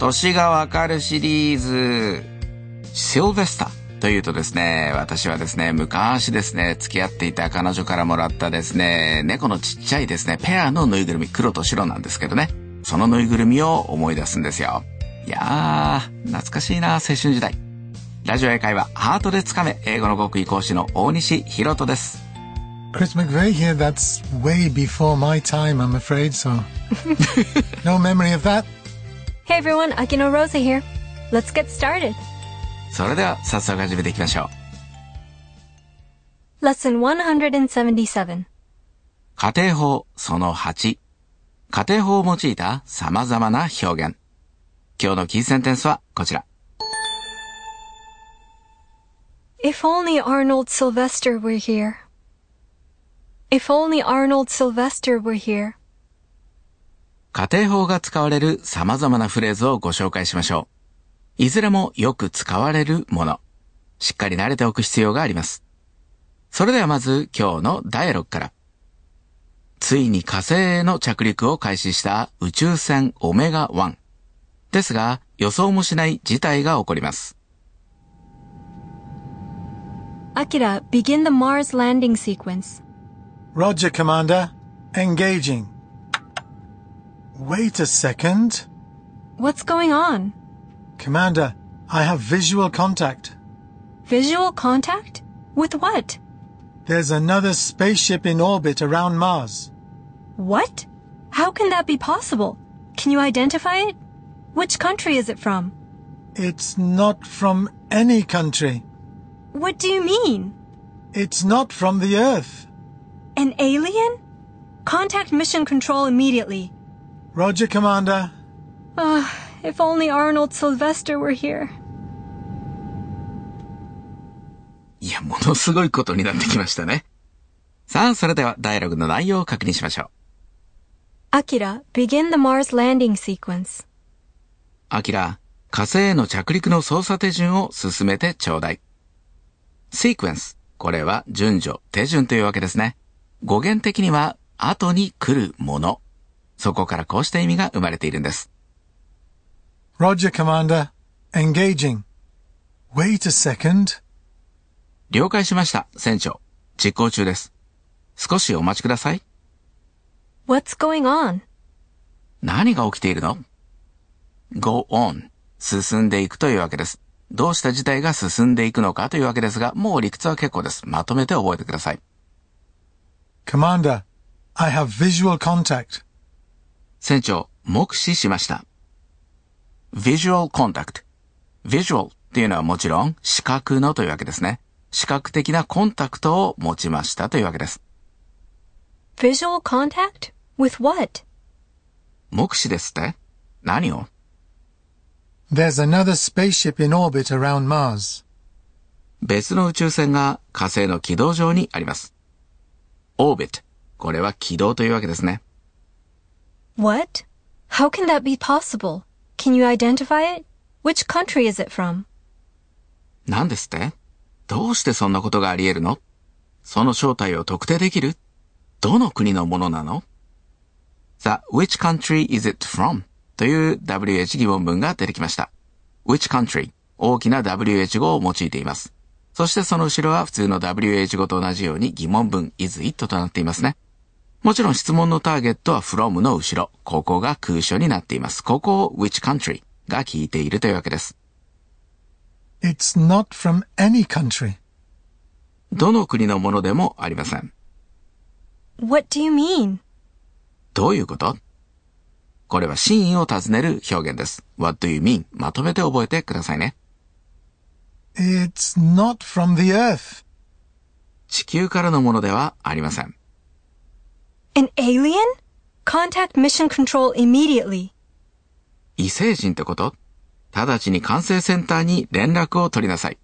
年がわかるシリーズ。シルベスタというとですね、私はですね、昔ですね、付き合っていた彼女からもらったですね、猫のちっちゃいですね、ペアのぬいぐるみ、黒と白なんですけどね、そのぬいぐるみを思い出すんですよ。いやー、懐かしいな、青春時代。ラジオ英会話、ハートでつかめ、英語の極意講師の大西博人です。Chris McVeigh here, that's way before my time, I'm afraid, so no memory of that. Hey everyone, Akino Rosa here. Let's get started. それでは早速始めていきましょう。Lesson 177家庭法その8家庭法を用いた様々な表現今日のキーセンテンスはこちら If only Arnold Sylvester were here. If only Arnold Sylvester were here. 家庭法が使われる様々なフレーズをご紹介しましょう。いずれもよく使われるもの。しっかり慣れておく必要があります。それではまず今日のダイアログから。ついに火星への着陸を開始した宇宙船オメガ1。ですが予想もしない事態が起こります。Akira, begin the Mars landing sequence. Roger, Commander. Engaging. Wait a second. What's going on? Commander, I have visual contact. Visual contact? With what? There's another spaceship in orbit around Mars. What? How can that be possible? Can you identify it? Which country is it from? It's not from any country. What do you mean? It's not from the Earth. An alien? Contact Mission Control immediately. Roger, Commander. Ah. Uh, If only Arnold Sylvester were here. いや、ものすごいことになってきましたね。さあ、それではダイアログの内容を確認しましょう。アキラ、begin the Mars landing sequence. アキラ、火星への着陸の操作手順を進めてちょうだい。sequence。これは順序、手順というわけですね。語源的には、後に来るもの。そこからこうした意味が生まれているんです。Roger, Commander. Engaging. Wait a second. 了解しました、船長。実行中です。少しお待ちください。What's going on? 何が起きているの ?go on. 進んでいくというわけです。どうした事態が進んでいくのかというわけですが、もう理屈は結構です。まとめて覚えてください。Commander, I have visual contact. 船長、目視しました。visual contact。visual っていうのはもちろん視覚のというわけですね。視覚的なコンタクトを持ちましたというわけです。visual contact? with what? 目視ですって？何を？There's another spaceship in orbit around Mars. 別の宇宙船が火星の軌道上にあります。orbit。これは軌道というわけですね。What? How can that be possible? Can you identify it? Which country is it from? 何ですってどうしてそんなことがあり得るのその正体を特定できるどの国のものなのさあ、which country is it from? という WH 疑問文が出てきました。which country? 大きな WH 語を用いています。そしてその後ろは普通の WH 語と同じように疑問文 is it となっていますね。もちろん質問のターゲットは from の後ろ。ここが空所になっています。ここを which country? が聞いているというわけです。It's not from any country. どの国のものでもありません。What do you mean? どういうこと？これは真意を尋ねる表現です。What do you mean? まとめて覚えてくださいね。It's not from the earth. 地球からのものではありません。An alien? Contact Mission Control immediately. 異星人ってこと直ちに管制センターに連絡を取りなさい。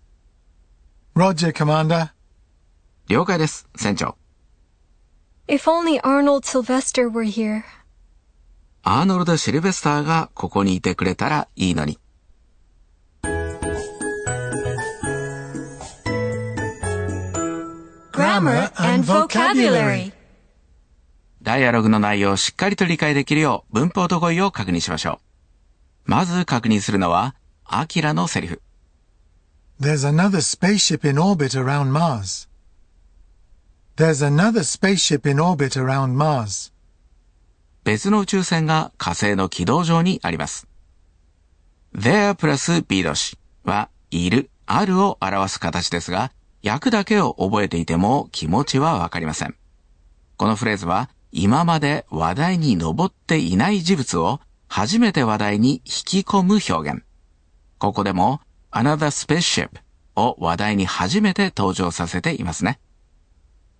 Roger, Commander. 了解です、船長。If only Arnold Sylvester were here. アーノルド・シルベスターがここにいてくれたらいいのに。Grammar and Vocabulary ダイアログの内容をしっかりと理解できるよう文法と語彙を確認しましょまず確認するのは、アキラのセリフ。There's another spaceship in orbit around Mars. There's another spaceship in orbit around Mars. 別の宇宙船が火星の軌道上にあります。there プラス be 動詞は、いる、あるを表す形ですが、訳だけを覚えていても気持ちはわかりません。このフレーズは、今まで話題に上っていない事物を初めて話題に引き込む表現。ここでも、another spaceship を話題に初めて登場させていますね。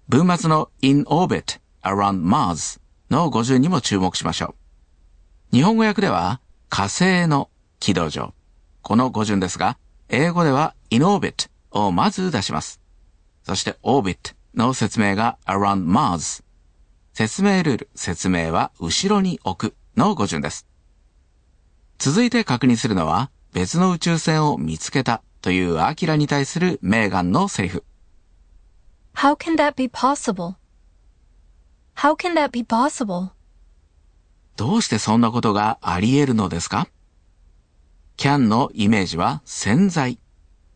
文末の in orbit around Mars の語順にも注目しましょう。日本語訳では火星の軌道上。この語順ですが、英語では in orbit をまず出します。そして orbit の説明が around Mars。説明ルール、説明は後ろに置くの語順です。続いて確認するのは別の宇宙船を見つけたというアキラに対するメーガンのセリフ。How can that be possible? How can that be possible? どうしてそんなことがあり得るのですか ?can のイメージは潜在。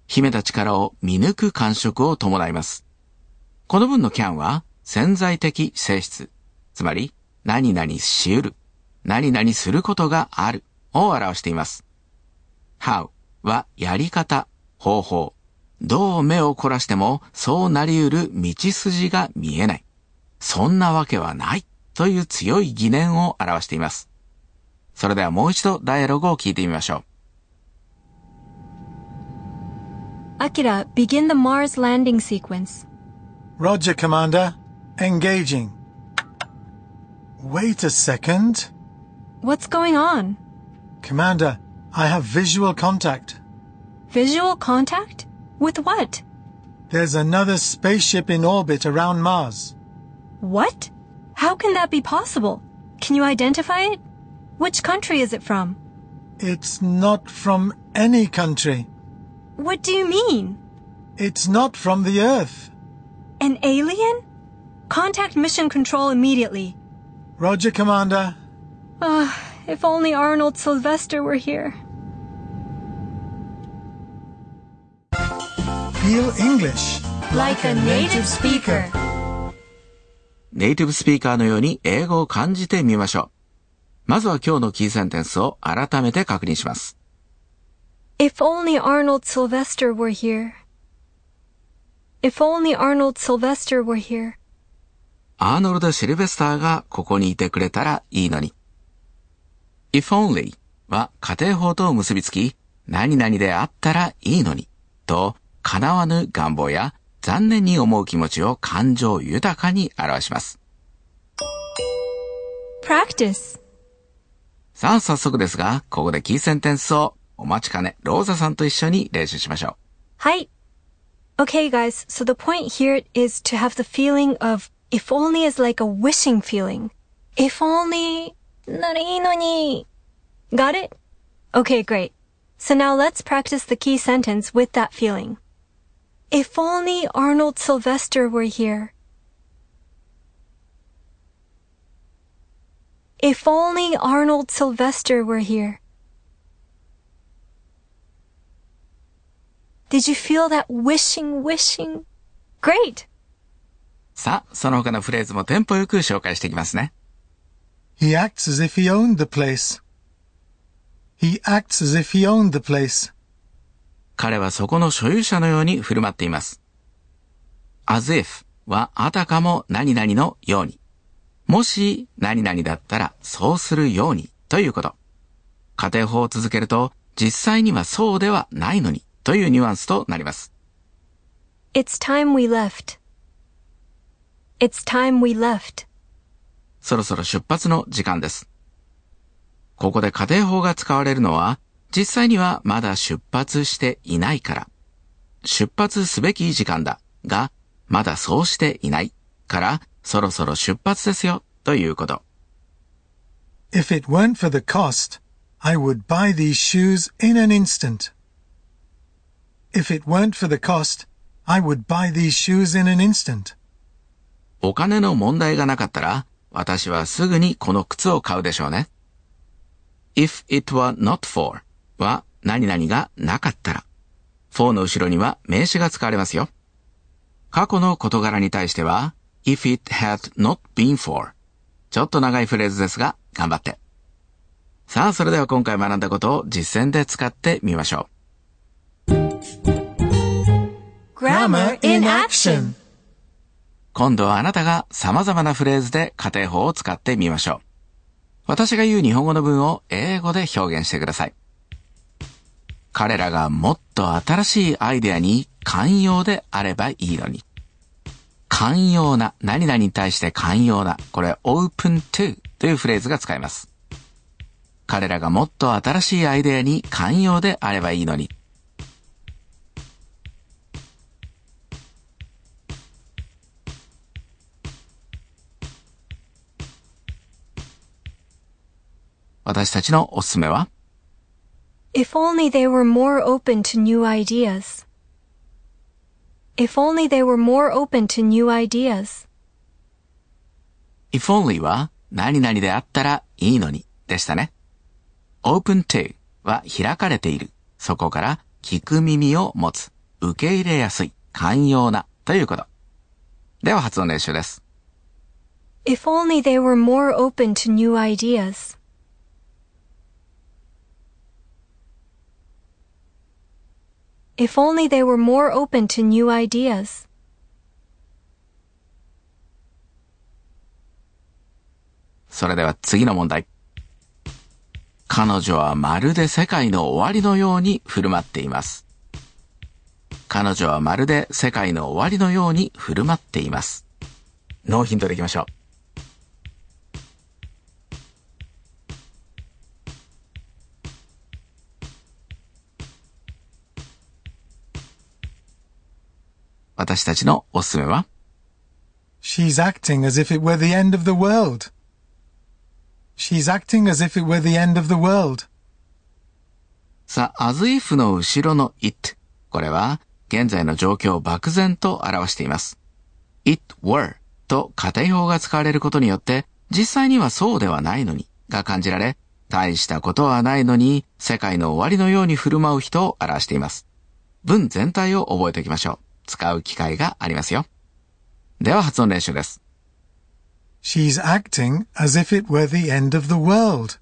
秘めた力を見抜く感触を伴います。この文の can は潜在的性質。つまり、何々し得る。何々することがある。を表しています。how はやり方、方法。どう目を凝らしてもそうなり得る道筋が見えない。そんなわけはない。という強い疑念を表しています。それではもう一度ダイアログを聞いてみましょう。Akira, begin the Mars landing sequence. Roger, Commander. Engaging. Wait a second. What's going on? Commander, I have visual contact. Visual contact? With what? There's another spaceship in orbit around Mars. What? How can that be possible? Can you identify it? Which country is it from? It's not from any country. What do you mean? It's not from the Earth. An alien? Contact mission control immediately. Roger, Commander. Ah, if only Arnold Sylvester were here. Feel English. Like a native speaker. ネイティブスピーカーのように英語を感じてみましょう。まずは今日のキーセンテンスを改めて確認します。 If only Arnold Sylvester were here. If only Arnold Sylvester were here. アーノルド・シルベスターがここにいてくれたらいいのに。if only は家庭法と結びつき、何々であったらいいのに、と叶わぬ願望や残念に思う気持ちを感情豊かに表します。Practice. さあ早速ですが、ここでキーセンテンスをお待ちかね、ローザさんと一緒に練習しましょう。Hi. Okay, guys, so the point here is to have the feeling of if only is like a wishing feeling. If only, Got it? Okay, great. So now let's practice the key sentence with that feeling. If only Arnold Sylvester were here. If only Arnold Sylvester were here. Did you feel that wishing, wishing? Great! さあ、その他のフレーズもテンポよく紹介していきますね。He acts as if he owned the place. He acts as if he owned the place. 彼はそこの所有者のように振る舞っています。as if はあたかも何々のように。もし何々だったらそうするようにということ。家庭法を続けると実際にはそうではないのにというニュアンスとなります。It's time we left. It's time we left. そろそろ出発の時間です。ここで家庭法が使われるのは実際にはまだ出発していないから。出発すべき時間だがまだそうしていないからそろそろ出発ですよということ。If it weren't for the cost, I would buy these shoes in an instant. If it weren't for the cost, I would buy these shoes in an instant. お金の問題がなかったら私はすぐにこの靴を買うでしょうね。if it were not for は何々がなかったら。for の後ろには名詞が使われますよ。過去の事柄に対しては if it had not been for ちょっと長いフレーズですが頑張って。さあ、それでは今回学んだことを実践で使ってみましょう。Grammar in action. 今度はあなたが様々なフレーズで仮定法を使ってみましょう。私が言う日本語の文を英語で表現してください。彼らがもっと新しいアイデアに寛容であればいいのに。寛容な、何々に対して寛容な、これ open to というフレーズが使えます。彼らがもっと新しいアイデアに寛容であればいいのに。私たちのおすすめは If only they were more open to new ideas. If only they were more open to new ideas. if only は何々であったらいいのにでしたね。open to は開かれている。そこから聞く耳を持つ。受け入れやすい。寛容なということ。では発音練習です。If only they were more open to new ideas. If only they were more open to new ideas. それでは次の問題。彼女はまるで世界の終わりのように振る舞っています。彼女はまるで世界の終わりのように振る舞っています。ノーヒントでいきましょう。私たちのおすすめは？She's acting as if it were the end of the world. She's acting as if it were the end of the world. さあ、as if の後ろの it。これは、現在の状況を漠然と表しています。it were と仮定法が使われることによって、実際にはそうではないのにが感じられ、大したことはないのに、世界の終わりのように振る舞う人を表しています。文全体を覚えておきましょう。使う機会がありますよ。では発音練習です。She's acting as if it were the end of the world.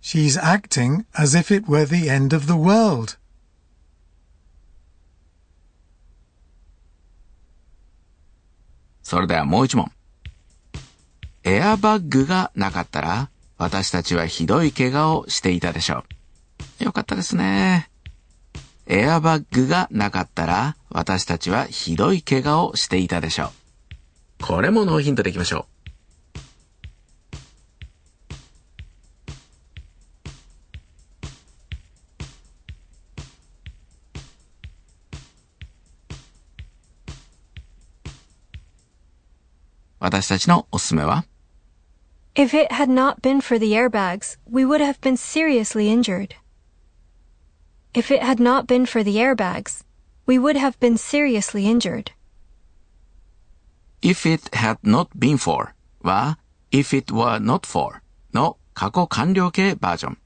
She's acting as if it were the end of the world. それではもう一問。エアバッグがなかったら、私たちはひどい怪我をしていたでしょう。よかったですね。エアバッグがなかったら、私たちはひどい怪我をしていたでしょう。これもノーヒントでいきましょう。私たちのおすすめは？If it had not been for the airbags, we would have been seriously injured. If it had not been for the airbags, we would have been seriously injured. if it had not been for は if it were not for の過去完了形バージョン。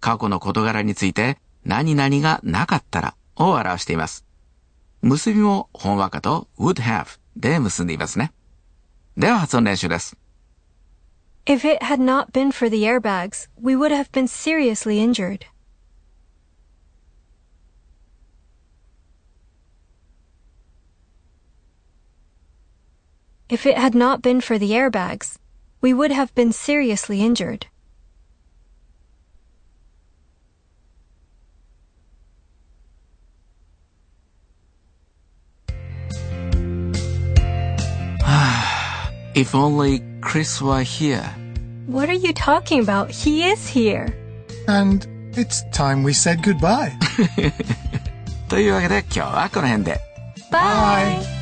過去の事柄について何々がなかったらを表しています。結びも本和歌と would have で結んでいますね。では発音練習です。 If it had not been for the airbags, we would have been seriously injured. If it had not been for the airbags, we would have been seriously injured. はぁ If only Chris were here. What are you talking about? He is here. And it's time we said goodbye. というわけで今日はこの辺で。 Bye.